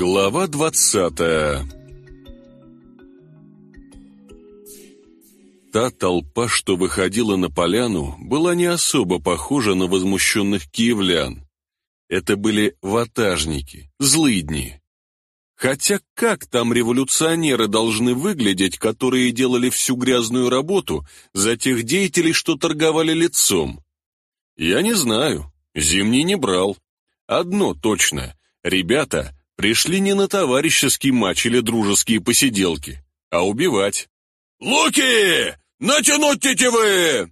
Глава двадцатая Та толпа, что выходила на поляну, была не особо похожа на возмущенных киевлян. Это были ватажники, злыдни. Хотя как там революционеры должны выглядеть, которые делали всю грязную работу за тех деятелей, что торговали лицом? Я не знаю, Зимний не брал. Одно точно, ребята пришли не на товарищеский матч или дружеские посиделки, а убивать. «Луки! Натянуть тетивы!»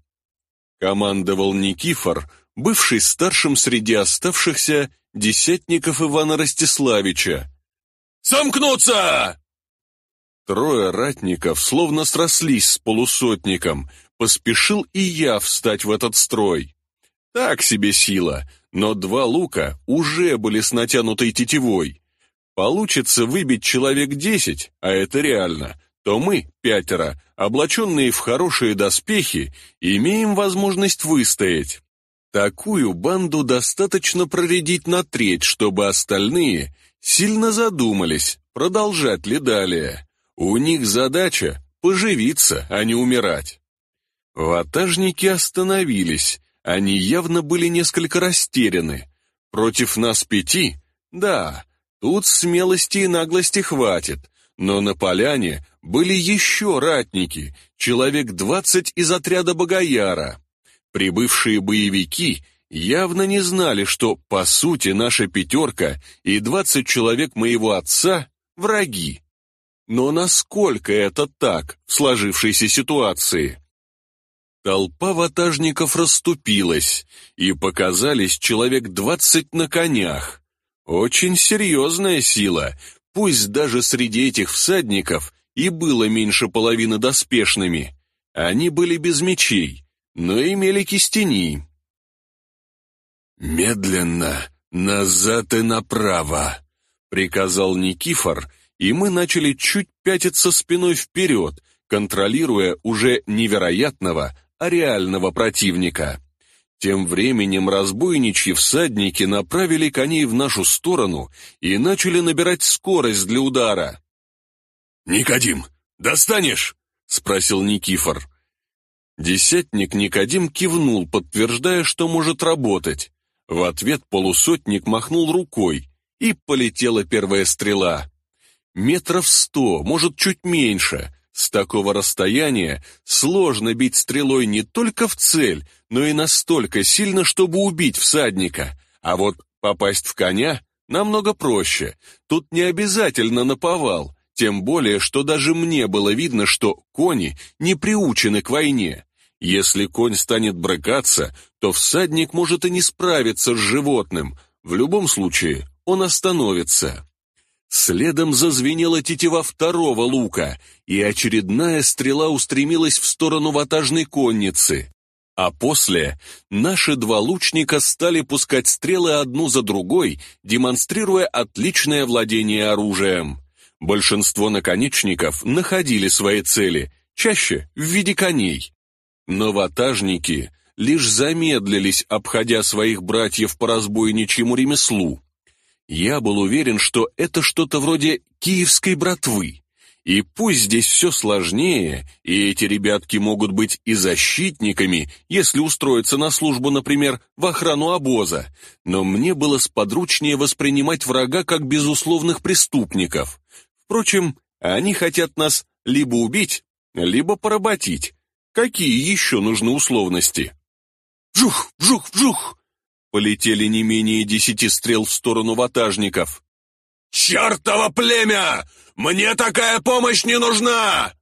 Командовал Никифор, бывший старшим среди оставшихся десятников Ивана Ростиславича. «Сомкнуться!» Трое ратников словно срослись с полусотником, поспешил и я встать в этот строй. Так себе сила, но два лука уже были с натянутой тетивой. Получится выбить человек десять, а это реально, то мы, пятеро, облаченные в хорошие доспехи, имеем возможность выстоять. Такую банду достаточно проредить на треть, чтобы остальные сильно задумались, продолжать ли далее. У них задача – поживиться, а не умирать. Ватажники остановились, они явно были несколько растеряны. Против нас пяти? Да, Тут смелости и наглости хватит, но на поляне были еще ратники, человек двадцать из отряда Богояра. Прибывшие боевики явно не знали, что, по сути, наша пятерка и двадцать человек моего отца — враги. Но насколько это так в сложившейся ситуации? Толпа ватажников расступилась, и показались человек двадцать на конях. Очень серьезная сила, пусть даже среди этих всадников и было меньше половины доспешными. Они были без мечей, но имели кистени. «Медленно, назад и направо», — приказал Никифор, и мы начали чуть пятиться спиной вперед, контролируя уже невероятного, а реального противника. Тем временем разбойничьи всадники направили коней в нашу сторону и начали набирать скорость для удара. «Никодим, достанешь?» — спросил Никифор. Десятник Никодим кивнул, подтверждая, что может работать. В ответ полусотник махнул рукой, и полетела первая стрела. Метров сто, может, чуть меньше. С такого расстояния сложно бить стрелой не только в цель, но и настолько сильно, чтобы убить всадника. А вот попасть в коня намного проще. Тут не обязательно наповал, тем более, что даже мне было видно, что кони не приучены к войне. Если конь станет брыкаться, то всадник может и не справиться с животным. В любом случае, он остановится. Следом зазвенела тетива второго лука, и очередная стрела устремилась в сторону ватажной конницы. А после наши два лучника стали пускать стрелы одну за другой, демонстрируя отличное владение оружием. Большинство наконечников находили свои цели, чаще в виде коней. Но ватажники лишь замедлились, обходя своих братьев по разбойничьему ремеслу. Я был уверен, что это что-то вроде киевской братвы. И пусть здесь все сложнее, и эти ребятки могут быть и защитниками, если устроиться на службу, например, в охрану обоза, но мне было сподручнее воспринимать врага как безусловных преступников. Впрочем, они хотят нас либо убить, либо поработить. Какие еще нужны условности? Вжух, вжух, вжух! Полетели не менее десяти стрел в сторону ватажников. «Чертово племя! Мне такая помощь не нужна!»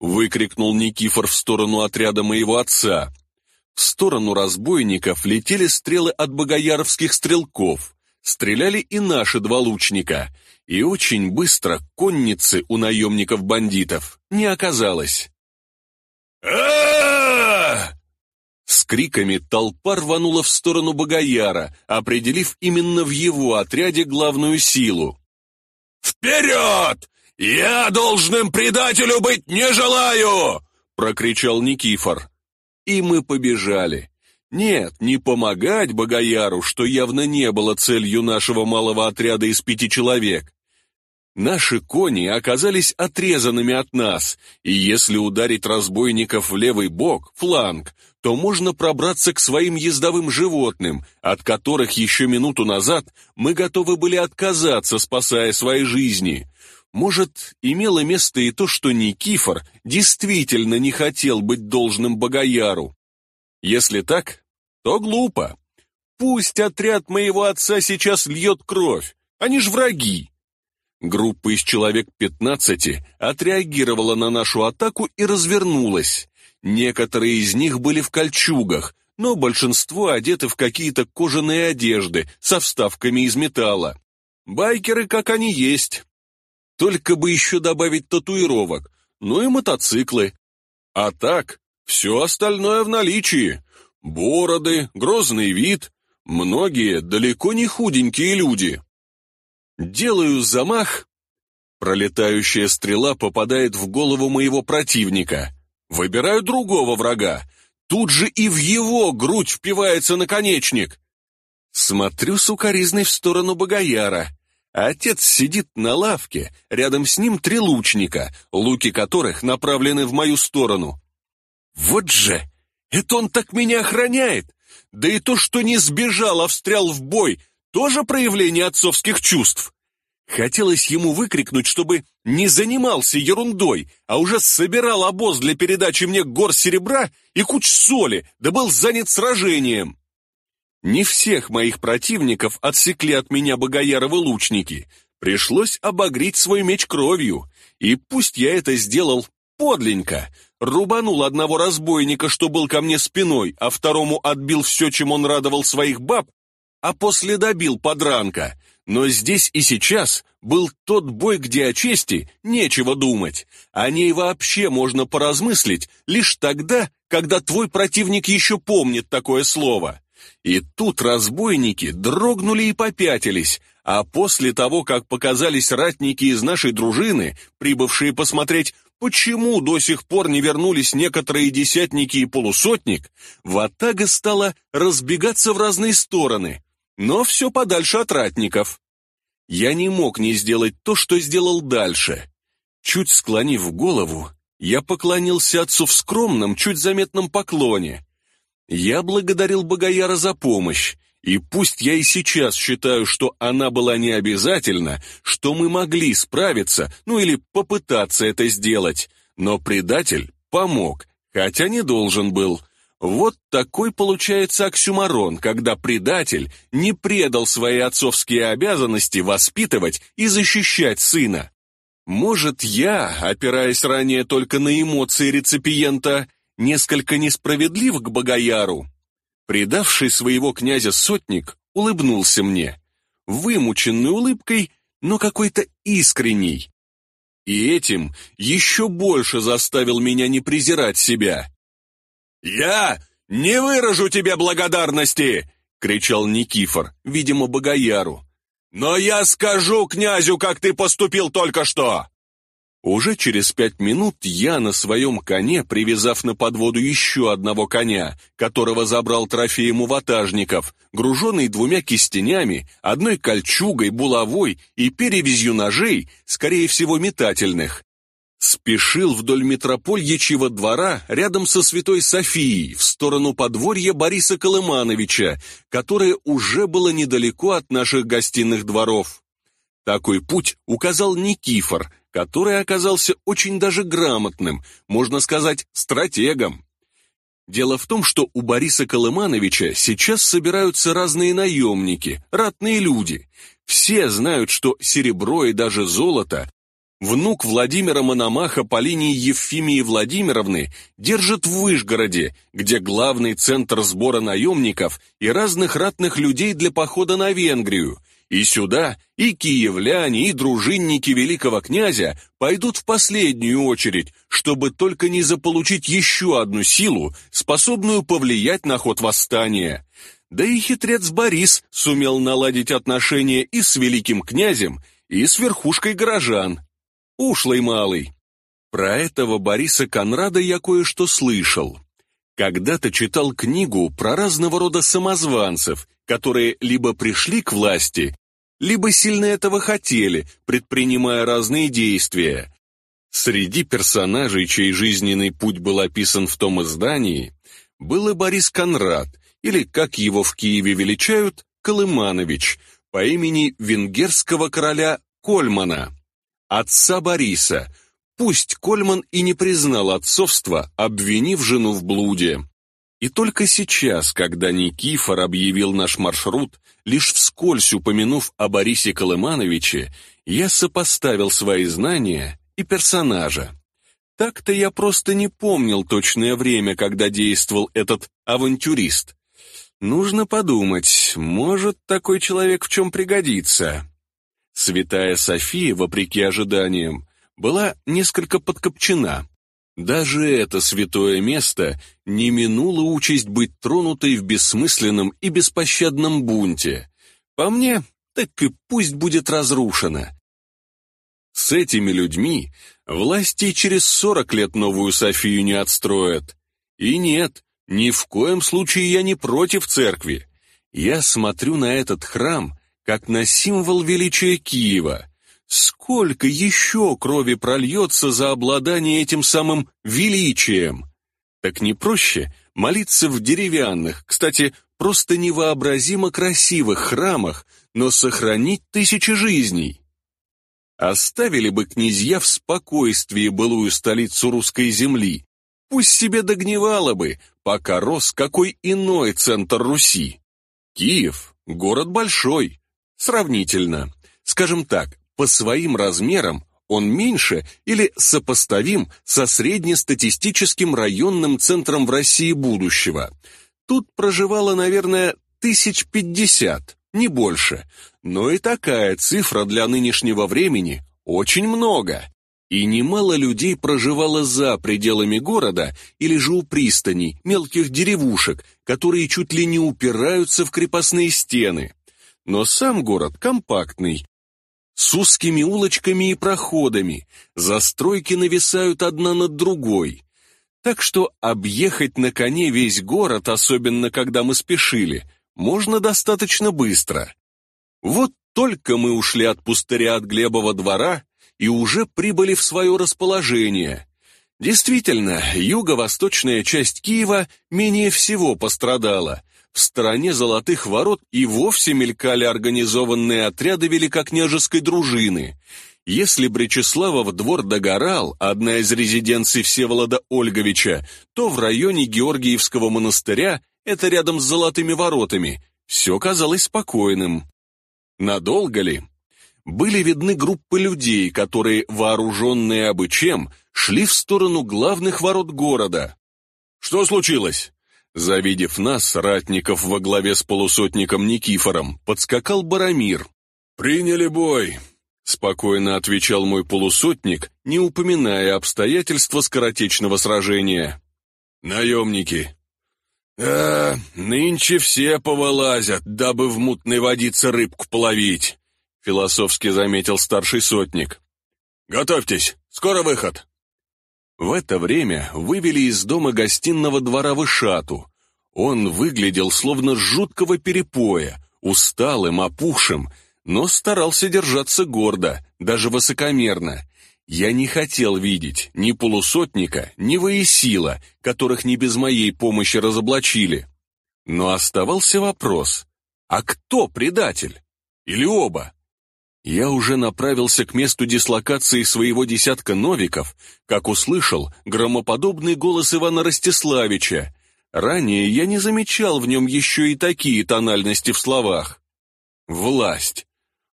Выкрикнул Никифор в сторону отряда моего отца. В сторону разбойников летели стрелы от богояровских стрелков. Стреляли и наши два лучника. И очень быстро конницы у наемников-бандитов не оказалось. а с криками толпа рванула в сторону Богояра, определив именно в его отряде главную силу. «Вперед! Я должным предателю быть не желаю!» — прокричал Никифор. И мы побежали. Нет, не помогать Богояру, что явно не было целью нашего малого отряда из пяти человек. Наши кони оказались отрезанными от нас, и если ударить разбойников в левый бок, фланг, то можно пробраться к своим ездовым животным, от которых еще минуту назад мы готовы были отказаться, спасая свои жизни. Может, имело место и то, что Никифор действительно не хотел быть должным Богояру. Если так, то глупо. Пусть отряд моего отца сейчас льет кровь, они ж враги. Группа из человек пятнадцати отреагировала на нашу атаку и развернулась. Некоторые из них были в кольчугах, но большинство одеты в какие-то кожаные одежды со вставками из металла. Байкеры, как они есть. Только бы еще добавить татуировок, ну и мотоциклы. А так, все остальное в наличии. Бороды, грозный вид, многие далеко не худенькие люди. Делаю замах. Пролетающая стрела попадает в голову моего противника. Выбираю другого врага. Тут же и в его грудь впивается наконечник. Смотрю сукоризной в сторону Богояра. Отец сидит на лавке, рядом с ним три лучника, луки которых направлены в мою сторону. Вот же! Это он так меня охраняет! Да и то, что не сбежал, а встрял в бой, тоже проявление отцовских чувств. Хотелось ему выкрикнуть, чтобы не занимался ерундой, а уже собирал обоз для передачи мне гор серебра и куч соли, да был занят сражением. Не всех моих противников отсекли от меня богояровы лучники. Пришлось обогреть свой меч кровью, и пусть я это сделал подленько, рубанул одного разбойника, что был ко мне спиной, а второму отбил все, чем он радовал своих баб, а после добил подранка. Но здесь и сейчас был тот бой, где о чести нечего думать. О ней вообще можно поразмыслить лишь тогда, когда твой противник еще помнит такое слово. И тут разбойники дрогнули и попятились, а после того, как показались ратники из нашей дружины, прибывшие посмотреть, почему до сих пор не вернулись некоторые десятники и полусотник, Ватага стала разбегаться в разные стороны, но все подальше от ратников. Я не мог не сделать то, что сделал дальше. Чуть склонив голову, я поклонился отцу в скромном, чуть заметном поклоне. Я благодарил Богояра за помощь, и пусть я и сейчас считаю, что она была не обязательна, что мы могли справиться, ну или попытаться это сделать, но предатель помог, хотя не должен был. Вот такой получается оксюмарон, когда предатель не предал свои отцовские обязанности воспитывать и защищать сына. Может, я, опираясь ранее только на эмоции реципиента, несколько несправедлив к Богояру? Предавший своего князя сотник улыбнулся мне, вымученной улыбкой, но какой-то искренней. И этим еще больше заставил меня не презирать себя. «Я не выражу тебе благодарности!» — кричал Никифор, видимо, Богояру. «Но я скажу князю, как ты поступил только что!» Уже через пять минут я на своем коне, привязав на подводу еще одного коня, которого забрал трофеем у ватажников, груженный двумя кистенями, одной кольчугой, булавой и перевязью ножей, скорее всего метательных, спешил вдоль метропольячьего двора рядом со Святой Софией в сторону подворья Бориса Колымановича, которое уже было недалеко от наших гостиных дворов. Такой путь указал Никифор, который оказался очень даже грамотным, можно сказать, стратегом. Дело в том, что у Бориса Колымановича сейчас собираются разные наемники, ратные люди. Все знают, что серебро и даже золото Внук Владимира Мономаха по линии Евфимии Владимировны держит в Вышгороде, где главный центр сбора наемников и разных ратных людей для похода на Венгрию. И сюда и киевляне, и дружинники великого князя пойдут в последнюю очередь, чтобы только не заполучить еще одну силу, способную повлиять на ход восстания. Да и хитрец Борис сумел наладить отношения и с великим князем, и с верхушкой горожан. Ушлый малый. Про этого Бориса Конрада я кое-что слышал. Когда-то читал книгу про разного рода самозванцев, которые либо пришли к власти, либо сильно этого хотели, предпринимая разные действия. Среди персонажей, чей жизненный путь был описан в том издании, был и Борис Конрад, или, как его в Киеве величают, Колыманович, по имени венгерского короля Кольмана, отца Бориса, пусть Кольман и не признал отцовства, обвинив жену в блуде. И только сейчас, когда Никифор объявил наш маршрут, лишь вскользь упомянув о Борисе Колымановиче, я сопоставил свои знания и персонажа. Так-то я просто не помнил точное время, когда действовал этот авантюрист. Нужно подумать, может такой человек в чем пригодится. Святая София, вопреки ожиданиям, была несколько подкопчена. Даже это святое место не минуло участь быть тронутой в бессмысленном и беспощадном бунте. По мне, так и пусть будет разрушено. С этими людьми власти через сорок лет новую Софию не отстроят. И нет, ни в коем случае я не против церкви. Я смотрю на этот храм как на символ величия Киева. Сколько еще крови прольется за обладание этим самым величием? Так не проще молиться в деревянных, кстати, просто невообразимо красивых храмах, но сохранить тысячи жизней? Оставили бы князья в спокойствии былую столицу русской земли, пусть себе догнивало бы, пока рос какой иной центр Руси. Киев — город большой, сравнительно. Скажем так, по своим размерам он меньше или сопоставим со среднестатистическим районным центром в России будущего. Тут проживало, наверное, тысяч пятьдесят, не больше. Но и такая цифра для нынешнего времени очень много. И немало людей проживало за пределами города или же у пристаней, мелких деревушек, которые чуть ли не упираются в крепостные стены. Но сам город компактный, с узкими улочками и проходами, застройки нависают одна над другой. Так что объехать на коне весь город, особенно когда мы спешили, можно достаточно быстро. Вот только мы ушли от пустыря от Глебова двора и уже прибыли в свое расположение. Действительно, юго-восточная часть Киева менее всего пострадала. В стороне Золотых ворот и вовсе мелькали организованные отряды великокняжеской дружины. Если Бречеславов двор догорал, одна из резиденций Всеволода Ольговича, то в районе Георгиевского монастыря, это рядом с Золотыми воротами, все казалось спокойным. Надолго ли? Были видны группы людей, которые, вооруженные обычем, шли в сторону главных ворот города. «Что случилось?» Завидев нас, ратников во главе с полусотником Никифором, подскакал Барамир. «Приняли бой», — спокойно отвечал мой полусотник, не упоминая обстоятельства скоротечного сражения. «Наемники». «Да, нынче все повылазят, дабы в мутной водице рыбку половить», — философски заметил старший сотник. «Готовьтесь, скоро выход». В это время вывели из дома гостиного двора Вышату. Он выглядел словно жуткого перепоя, усталым, опухшим, но старался держаться гордо, даже высокомерно. Я не хотел видеть ни полусотника, ни Воесила, которых не без моей помощи разоблачили. Но оставался вопрос, а кто предатель? Или оба? Я уже направился к месту дислокации своего десятка новиков, как услышал громоподобный голос Ивана Ростиславича. Ранее я не замечал в нем еще и такие тональности в словах. Власть.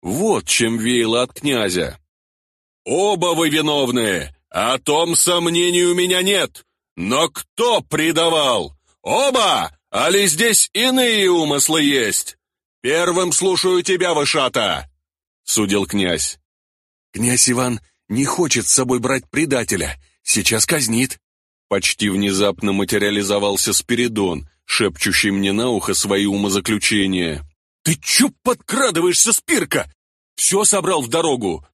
Вот чем веяло от князя. «Оба вы виновны, о том сомнений у меня нет. Но кто предавал? Оба? Али здесь иные умыслы есть? Первым слушаю тебя, Вышата!» — судил князь. «Князь Иван не хочет с собой брать предателя, сейчас казнит». Почти внезапно материализовался Спиридон, шепчущий мне на ухо свои умозаключения. «Ты чё подкрадываешься, Спирка? Все собрал в дорогу.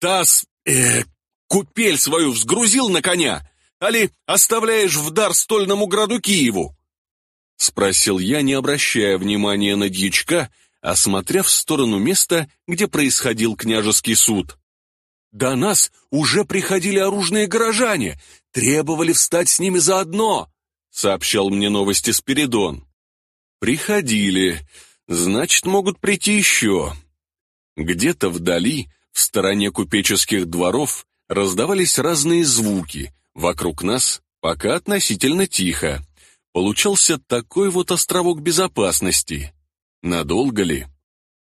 Таз, э, купель свою взгрузил на коня, али оставляешь в дар стольному граду Киеву?» Спросил я, не обращая внимания на дьячка, осмотрев в сторону места, где происходил княжеский суд. «До нас уже приходили оружные горожане, требовали встать с ними заодно», сообщал мне новости Спиридон. «Приходили, значит, могут прийти еще». Где-то вдали, в стороне купеческих дворов, раздавались разные звуки, вокруг нас пока относительно тихо. Получался такой вот островок безопасности. Надолго ли?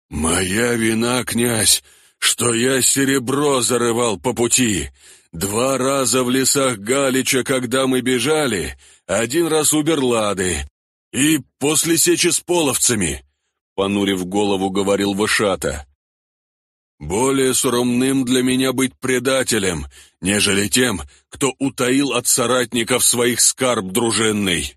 «Моя вина, князь, что я серебро зарывал по пути. Два раза в лесах Галича, когда мы бежали, один раз у Берлады. И после сечи с половцами», — понурив голову, говорил Вашата. «Более суромным для меня быть предателем, нежели тем, кто утаил от соратников своих скарб дружинный».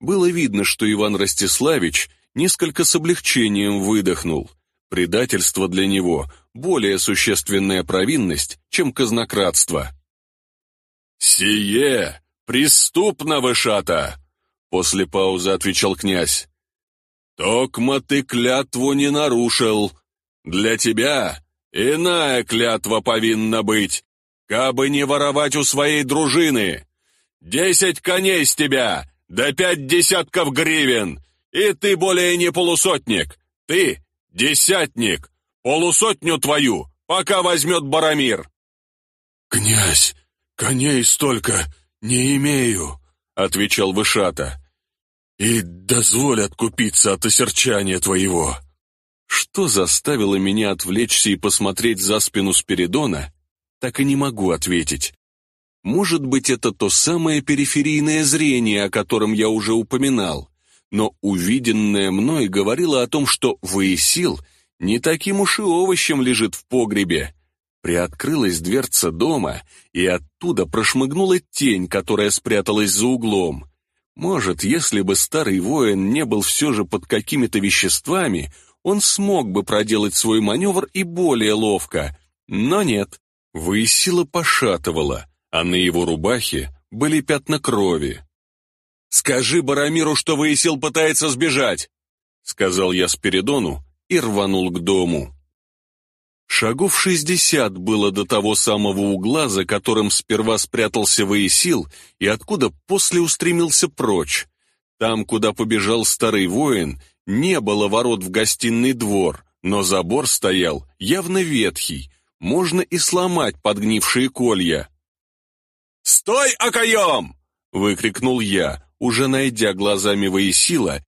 Было видно, что Иван Ростиславич несколько с облегчением выдохнул. Предательство для него — более существенная провинность, чем казнократство. «Сие преступно, Вышата!» — после паузы отвечал князь. «Токма ты клятву не нарушил. Для тебя иная клятва повинна быть, кабы не воровать у своей дружины. Десять коней с тебя, да пять десятков гривен, и ты более не полусотник, ты десятник, полусотню твою, пока возьмет Барамир». «Князь, коней столько не имею», — отвечал Вышата, «и дозволь откупиться от осерчания твоего». Что заставило меня отвлечься и посмотреть за спину Спиридона, так и не могу ответить. Может быть, это то самое периферийное зрение, о котором я уже упоминал, но увиденное мной говорило о том, что Воесил не таким уж и овощем лежит в погребе. Приоткрылась дверца дома, и оттуда прошмыгнула тень, которая спряталась за углом. Может, если бы старый воин не был все же под какими-то веществами, он смог бы проделать свой маневр и более ловко. Но нет, Воесила пошатывала, а на его рубахе были пятна крови. «Скажи Барамиру, что Воесил пытается сбежать!» Сказал я Спиридону и рванул к дому. Шагов шестьдесят было до того самого угла, за которым сперва спрятался Воесил и откуда после устремился прочь. Там, куда побежал старый воин, не было ворот в гостиный двор, но забор стоял явно ветхий, можно и сломать подгнившие колья. «Стой, окоем!» — выкрикнул я, уже найдя глазами Воесила,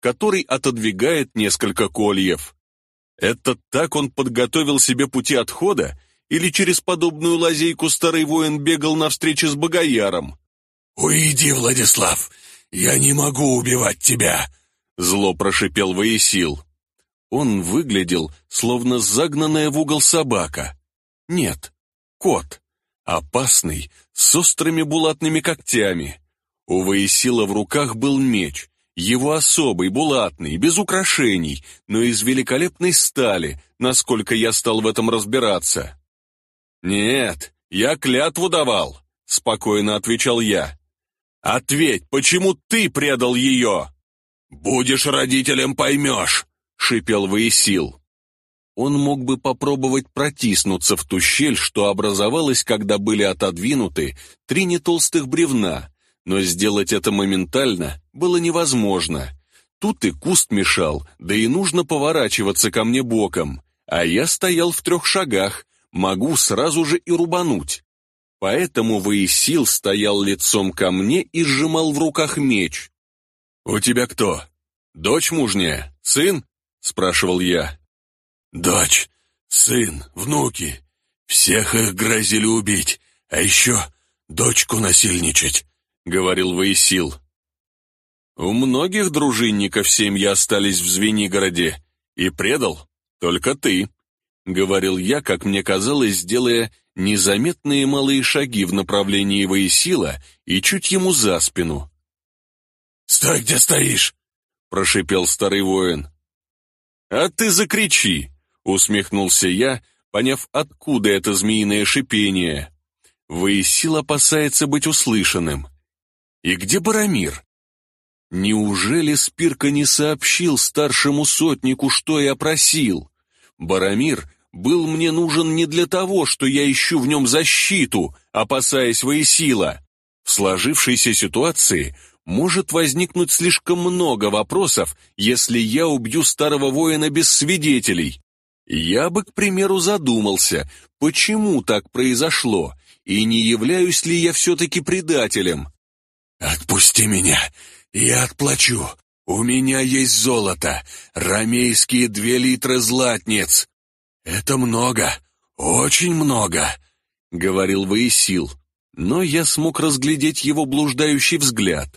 который отодвигает несколько кольев. Это так он подготовил себе пути отхода, или через подобную лазейку старый воин бегал навстречу с Богояром? «Уйди, Владислав, я не могу убивать тебя!» Зло прошипел Воесил. Он выглядел, словно загнанная в угол собака. Нет, кот. Опасный, с острыми булатными когтями. У Воесила в руках был меч, его особый, булатный, без украшений, но из великолепной стали, насколько я стал в этом разбираться. «Нет, я клятву давал», — спокойно отвечал я. «Ответь, почему ты предал ее?» «Будешь родителем, поймешь», — шипел Воесил. Он мог бы попробовать протиснуться в ту щель, что образовалась, когда были отодвинуты три нетолстых бревна, но сделать это моментально было невозможно. Тут и куст мешал, да и нужно поворачиваться ко мне боком, а я стоял в трех шагах, могу сразу же и рубануть. Поэтому Воисил стоял лицом ко мне и сжимал в руках меч. «У тебя кто? Дочь мужняя? Сын?» — спрашивал я. «Дочь, сын, внуки. Всех их грозили убить, а еще дочку насильничать», — говорил Воисил. «У многих дружинников семьи остались в Звенигороде, и предал только ты», — говорил я, как мне казалось, делая незаметные малые шаги в направлении Воисила и чуть ему за спину. «Стой, где стоишь!» — прошипел старый воин. «А ты закричи!» — усмехнулся я, поняв, откуда это змеиное шипение. Воисил опасается быть услышанным. «И где Барамир?» Неужели Спирка не сообщил старшему сотнику, что я просил? Барамир был мне нужен не для того, что я ищу в нем защиту, опасаясь Воесила. В сложившейся ситуации может возникнуть слишком много вопросов, если я убью старого воина без свидетелей. Я бы, к примеру, задумался, почему так произошло, и не являюсь ли я все-таки предателем. «Отпусти меня, я отплачу. У меня есть золото, ромейские две литра златниц. Это много, очень много», — говорил Воисил. Но я смог разглядеть его блуждающий взгляд.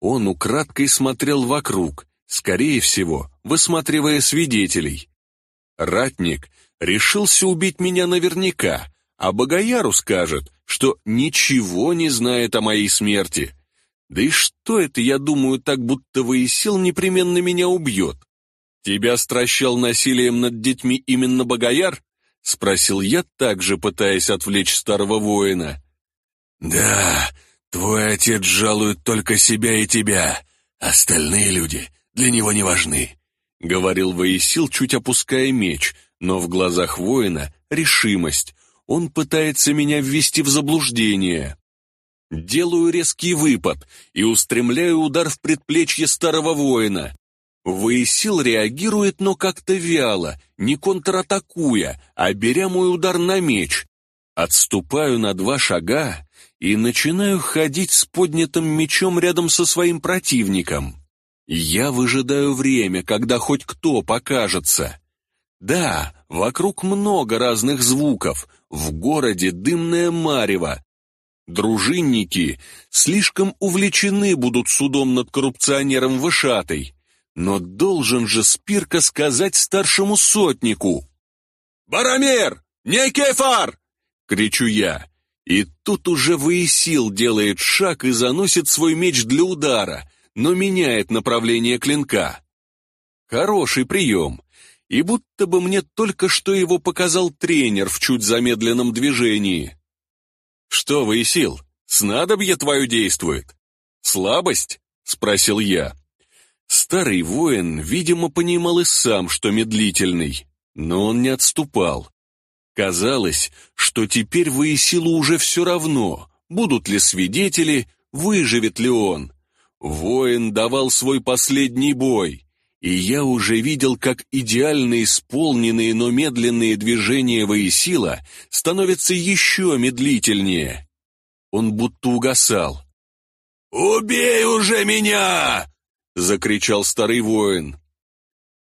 Он украдкой смотрел вокруг, скорее всего, высматривая свидетелей. Ратник решился убить меня наверняка, а Богояру скажет, что ничего не знает о моей смерти. Да и что это, я думаю, так будто Воисил непременно меня убьет? Тебя стращал насилием над детьми именно Богояр? Спросил я, также пытаясь отвлечь старого воина. «Да, твой отец жалует только себя и тебя. Остальные люди для него не важны», — говорил Воисил, чуть опуская меч, но в глазах воина решимость. Он пытается меня ввести в заблуждение. Делаю резкий выпад и устремляю удар в предплечье старого воина. Воисил реагирует, но как-то вяло, не контратакуя, а беря мой удар на меч. Отступаю на два шага и начинаю ходить с поднятым мечом рядом со своим противником. Я выжидаю время, когда хоть кто покажется. Да, вокруг много разных звуков, в городе дымное марево. Дружинники слишком увлечены будут судом над коррупционером Вышатой, но должен же Спирка сказать старшему сотнику. «Баромер! Не кефар!» — кричу я. И тут уже Воисил делает шаг и заносит свой меч для удара, но меняет направление клинка. Хороший прием. И будто бы мне только что его показал тренер в чуть замедленном движении. «Что, Воисил, снадобье твое действует? Слабость?» — спросил я. Старый воин, видимо, понимал и сам, что медлительный, но он не отступал. Казалось, что теперь Воисилу уже все равно, будут ли свидетели, выживет ли он. Воин давал свой последний бой, и я уже видел, как идеально исполненные, но медленные движения Воисила становятся еще медлительнее. Он будто угасал. «Убей уже меня!» — закричал старый воин.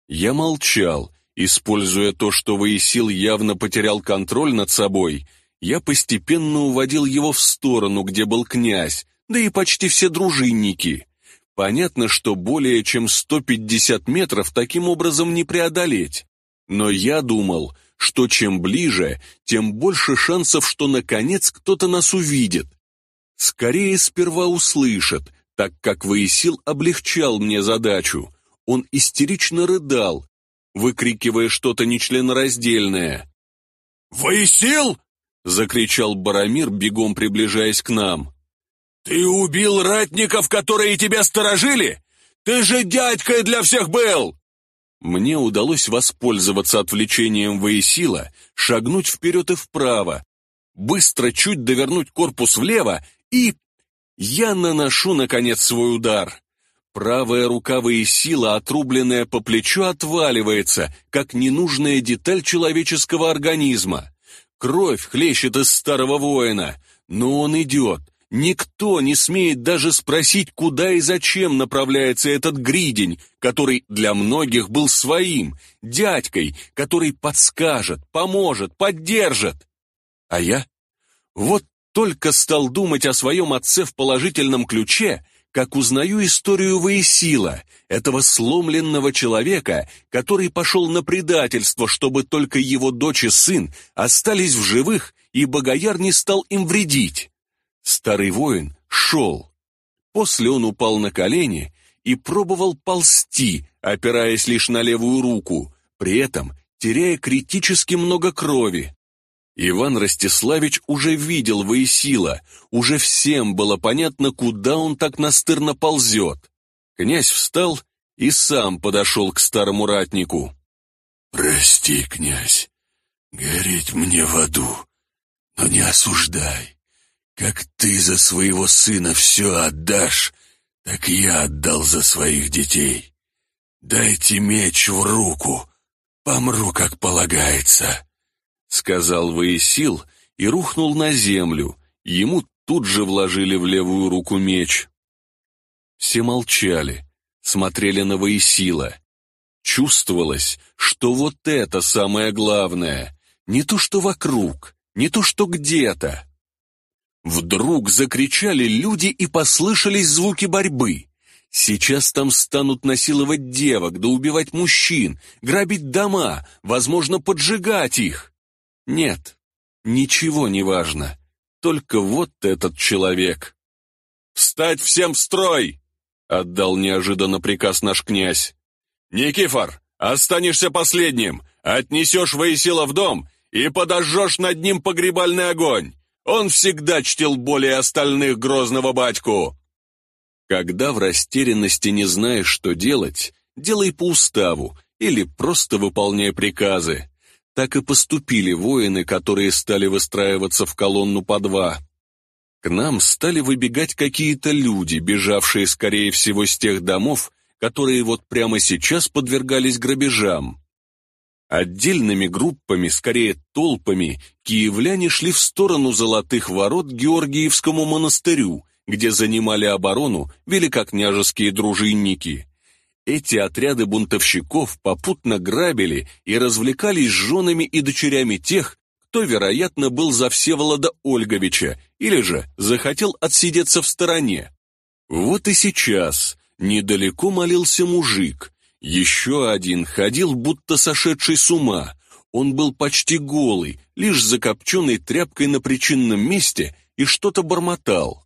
Я молчал, Используя то, что Воисил явно потерял контроль над собой, я постепенно уводил его в сторону, где был князь, да и почти все дружинники. Понятно, что более чем 150 метров таким образом не преодолеть. Но я думал, что чем ближе, тем больше шансов, что наконец кто-то нас увидит. Скорее сперва услышат, так как Воисил облегчал мне задачу. Он истерично рыдал, выкрикивая что-то нечленораздельное. «Воисил!» — закричал Барамир, бегом приближаясь к нам. «Ты убил ратников, которые тебя сторожили? Ты же дядькой для всех был!» Мне удалось воспользоваться отвлечением Воисила, шагнуть вперед и вправо, быстро чуть довернуть корпус влево и... Я наношу, наконец, свой удар. Правая рука сила, отрубленная по плечу, отваливается, как ненужная деталь человеческого организма. Кровь хлещет из старого воина, но он идет. Никто не смеет даже спросить, куда и зачем направляется этот гридень, который для многих был своим, дядькой, который подскажет, поможет, поддержит. А я? Вот только стал думать о своем отце в положительном ключе, как узнаю историю Воисила, этого сломленного человека, который пошел на предательство, чтобы только его дочь и сын остались в живых, и Богояр не стал им вредить. Старый воин шел. После он упал на колени и пробовал ползти, опираясь лишь на левую руку, при этом теряя критически много крови. Иван Ростиславич уже видел Воисила, уже всем было понятно, куда он так настырно ползет. Князь встал и сам подошел к старому ратнику. «Прости, князь, гореть мне в аду, но не осуждай. Как ты за своего сына все отдашь, так я отдал за своих детей. Дайте меч в руку, помру, как полагается», — сказал Воисил и рухнул на землю. Ему тут же вложили в левую руку меч. Все молчали, смотрели на Воисила. Чувствовалось, что вот это самое главное, не то что вокруг, не то что где-то. Вдруг закричали люди и послышались звуки борьбы. Сейчас там станут насиловать девок, да убивать мужчин, грабить дома, возможно, поджигать их. Нет, ничего не важно. Только вот этот человек. «Встать всем в строй!» — отдал неожиданно приказ наш князь. «Никифор, останешься последним, отнесешь Воисила в дом и подожжешь над ним погребальный огонь. Он всегда чтил более остальных грозного батьку». Когда в растерянности не знаешь, что делать, делай по уставу или просто выполняй приказы. Так и поступили воины, которые стали выстраиваться в колонну по два. К нам стали выбегать какие-то люди, бежавшие, скорее всего, с тех домов, которые вот прямо сейчас подвергались грабежам. Отдельными группами, скорее толпами, киевляне шли в сторону золотых ворот Георгиевскому монастырю, где занимали оборону великокняжеские дружинники. Эти отряды бунтовщиков попутно грабили и развлекались с женами и дочерями тех, кто, вероятно, был за Всеволода Ольговича или же захотел отсидеться в стороне. Вот и сейчас недалеко молился мужик, еще один ходил, будто сошедший с ума. Он был почти голый, лишь закопченной тряпкой на причинном месте и что-то бормотал.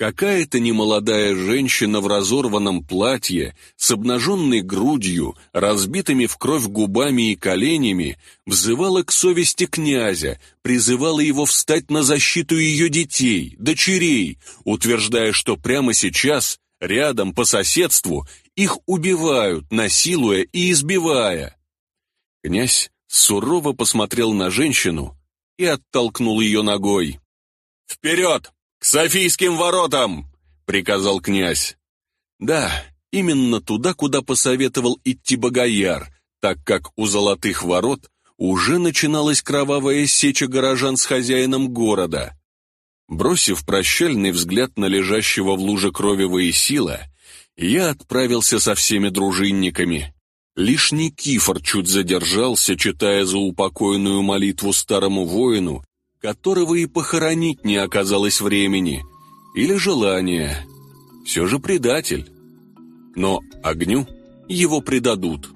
Какая-то немолодая женщина в разорванном платье, с обнаженной грудью, разбитыми в кровь губами и коленями, взывала к совести князя, призывала его встать на защиту ее детей, дочерей, утверждая, что прямо сейчас, рядом, по соседству, их убивают, насилуя и избивая. Князь сурово посмотрел на женщину и оттолкнул ее ногой. «Вперед! «К Софийским воротам!» — приказал князь. Да, именно туда, куда посоветовал идти Богояр, так как у Золотых ворот уже начиналась кровавая сеча горожан с хозяином города. Бросив прощальный взгляд на лежащего в луже крови Воисила, я отправился со всеми дружинниками. Лишь Никифор чуть задержался, читая заупокойную молитву старому воину которого и похоронить не оказалось времени, или желания. Все же предатель. Но огню его предадут.